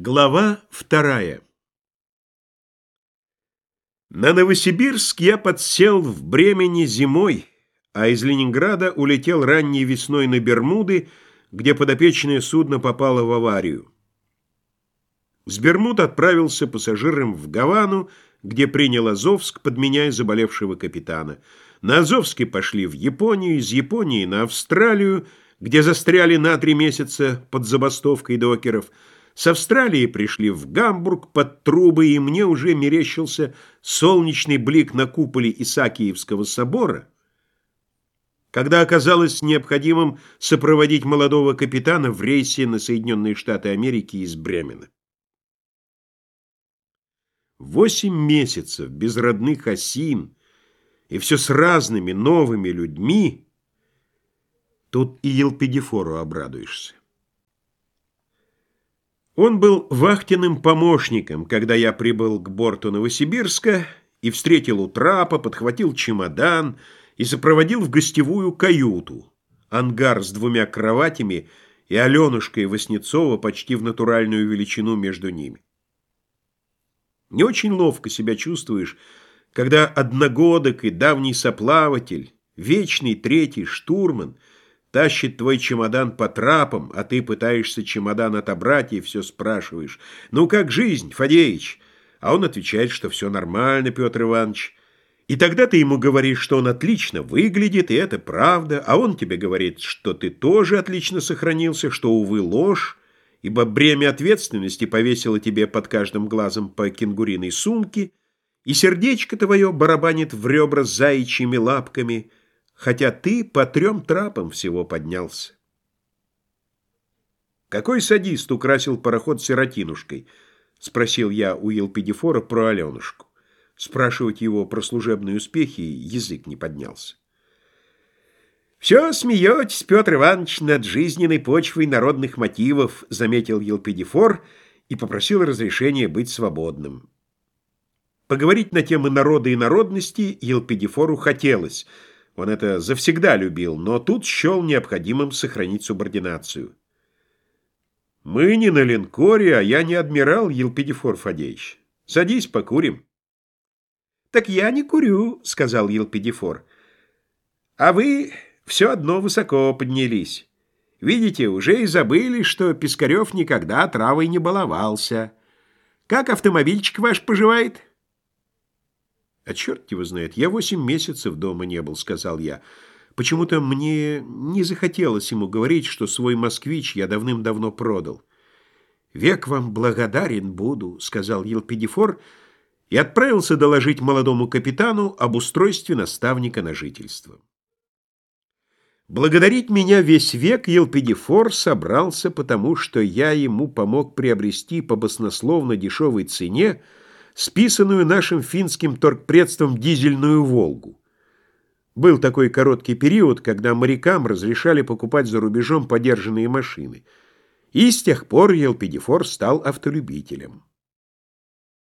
Глава вторая На Новосибирск я подсел в Бремени зимой, а из Ленинграда улетел ранней весной на Бермуды, где подопечное судно попало в аварию. С Бермуд отправился пассажиром в Гавану, где принял Азовск, подменяя заболевшего капитана. На Азовске пошли в Японию, из Японии на Австралию, где застряли на три месяца под забастовкой докеров – с Австралии пришли в Гамбург под трубы, и мне уже мерещился солнечный блик на куполе Исаакиевского собора, когда оказалось необходимым сопроводить молодого капитана в рейсе на Соединенные Штаты Америки из Бремена. Восемь месяцев без родных осин, и все с разными новыми людьми, тут и Елпидифору обрадуешься. Он был вахтенным помощником, когда я прибыл к борту Новосибирска и встретил у трапа, подхватил чемодан и сопроводил в гостевую каюту, ангар с двумя кроватями и Аленушкой Васнецова почти в натуральную величину между ними. Не очень ловко себя чувствуешь, когда одногодок и давний соплаватель, вечный третий штурман — Тащит твой чемодан по трапам, а ты пытаешься чемодан отобрать и все спрашиваешь. «Ну как жизнь, Фадеич?» А он отвечает, что все нормально, Петр Иванович. И тогда ты ему говоришь, что он отлично выглядит, и это правда, а он тебе говорит, что ты тоже отлично сохранился, что, увы, ложь, ибо бремя ответственности повесило тебе под каждым глазом по кенгуриной сумке, и сердечко твое барабанит в ребра заячьими лапками — хотя ты по трем трапам всего поднялся. «Какой садист украсил пароход сиротинушкой?» — спросил я у Елпидифора про Аленушку. Спрашивать его про служебные успехи язык не поднялся. «Все смеетесь, Петр Иванович, над жизненной почвой народных мотивов», — заметил Елпидифор и попросил разрешения быть свободным. Поговорить на темы народа и народности Елпидифору хотелось — он это завсегда любил, но тут счел необходимым сохранить субординацию. «Мы не на линкоре, а я не адмирал, Елпидифор Фадеевич. Садись, покурим». «Так я не курю», — сказал Елпидифор. «А вы все одно высоко поднялись. Видите, уже и забыли, что Пискарев никогда травой не баловался. Как автомобильчик ваш поживает?» «А черт его знает, я восемь месяцев дома не был», — сказал я. Почему-то мне не захотелось ему говорить, что свой москвич я давным-давно продал. «Век вам благодарен буду», — сказал Елпидифор, и отправился доложить молодому капитану об устройстве наставника на жительство. Благодарить меня весь век Елпидифор собрался, потому что я ему помог приобрести по баснословно дешевой цене списанную нашим финским торгпредством дизельную «Волгу». Был такой короткий период, когда морякам разрешали покупать за рубежом подержанные машины. И с тех пор Елпидифор стал автолюбителем.